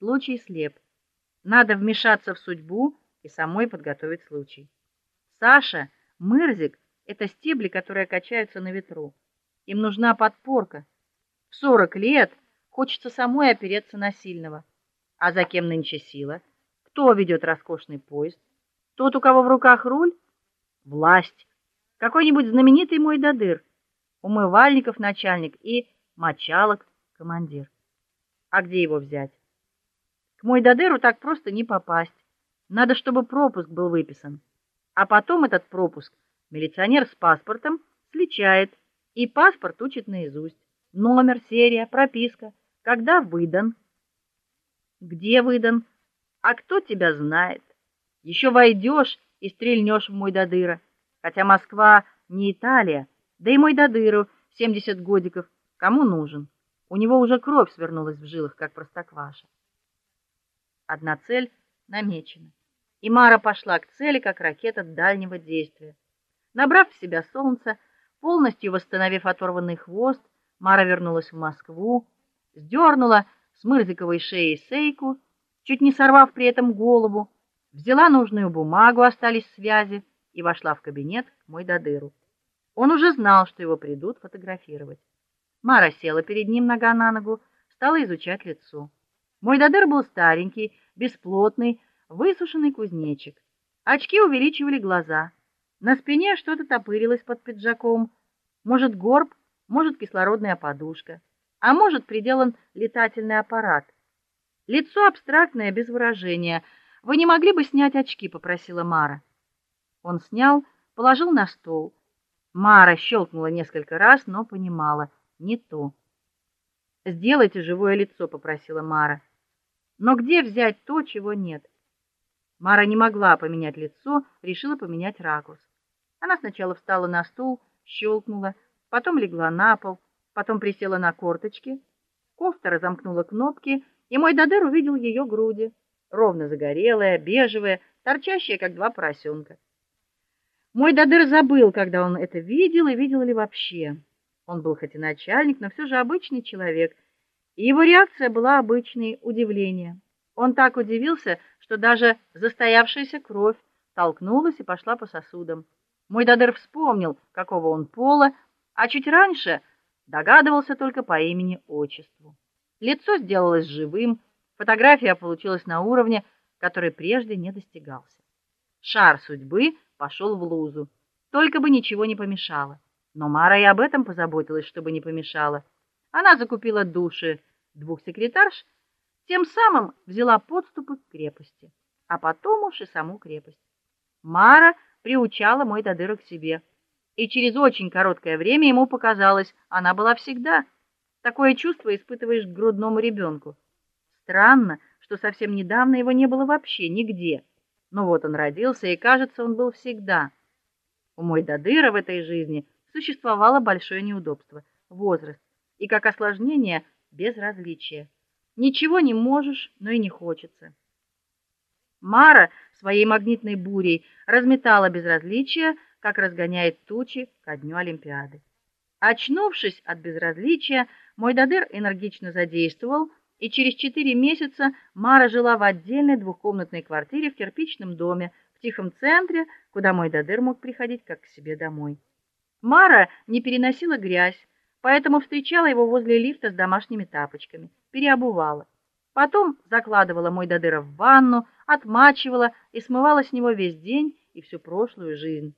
Случай слеп. Надо вмешаться в судьбу и самой подготовить случай. Саша, мырзик это стебли, которые качаются на ветру. Им нужна подпорка. В 40 лет хочется самой опереться на сильного. А за кем нынче сила? Кто ведет роскошный поезд? Тот, у кого в руках руль? Власть. Какой-нибудь знаменитый мой дадыр, умывальников начальник и мочалок командир. А где его взять? К мой дадыру так просто не попасть. Надо, чтобы пропуск был выписан. А потом этот пропуск милиционер с паспортом сличает, и паспорт учит наизусть. Номер, серия, прописка, когда выдан, где выдан, а кто тебя знает. Еще войдешь и стрельнешь в мой дадыра. Хотя Москва не Италия, да и мой дадыру 70 годиков кому нужен? У него уже кровь свернулась в жилах, как простокваша. Одна цель намечена. И Мара пошла к цели, как ракета дальнего действия. Набрав в себя солнца, полностью восстановив оторванный хвост, Мара вернулась в Москву, сдернула с мырзиковой шеи сейку, чуть не сорвав при этом голову, взяла нужную бумагу, остались связи и вошла в кабинет к мой дадыру. Он уже знал, что его придут фотографировать. Мара села перед ним нога на ногу, стала изучать лицо. Мой дадыр был старенький, бесплотный, высушенный кузнечик. Очки увеличивали глаза. На спине что-то топырилось под пиджаком. Может, горб, может, кислородная подушка, а может, приделан летательный аппарат. Лицо абстрактное, без выражения. Вы не могли бы снять очки, попросила Мара. Он снял, положил на стол. Мара щелкнула несколько раз, но понимала, не то. Сделайте живое лицо, попросила Мара. Но где взять то, чего нет? Мара не могла поменять лицо, решила поменять ракурс. Она сначала встала на стул, щелкнула, потом легла на пол, потом присела на корточки. Кофта разомкнула кнопки, и мой Дадер увидел ее груди, ровно загорелые, бежевые, торчащие как два поросенка. Мой Дадер забыл, когда он это видел и видел ли вообще. Он был хоть и начальник, но все же обычный человек, его реакция была обычной удивление. Он так удивился, что даже застоявшаяся кровь толкнулась и пошла по сосудам. Мой Дадер вспомнил, какого он пола, а чуть раньше догадывался только по имени-отчеству. Лицо сделалось живым, фотография получилась на уровне, который прежде не достигался. Шар судьбы пошел в лузу. Только бы ничего не помешало. Но Мара и об этом позаботилась, чтобы не помешало. Она закупила души двух секретарш, тем самым взяла подступы к крепости, а потом уж и саму крепость. Мара приучала мой Дадыра к себе. И через очень короткое время ему показалось, она была всегда. Такое чувство испытываешь к грудному ребенку. Странно, что совсем недавно его не было вообще нигде. Но вот он родился, и, кажется, он был всегда. У мой Дадыра в этой жизни существовало большое неудобство возраст и как осложнение безразличие. Ничего не можешь, но и не хочется. Мара своей магнитной бурей разметала безразличие, как разгоняет тучи ко дню Олимпиады. Очнувшись от безразличия, мой Дадыр энергично задействовал, и через четыре месяца Мара жила в отдельной двухкомнатной квартире в кирпичном доме в тихом центре, куда мой Дадыр мог приходить как к себе домой. Мара не переносила грязь, поэтому встречала его возле лифта с домашними тапочками, переобувала. Потом закладывала мой Дадыра в ванну, отмачивала и смывала с него весь день и всю прошлую жизнь.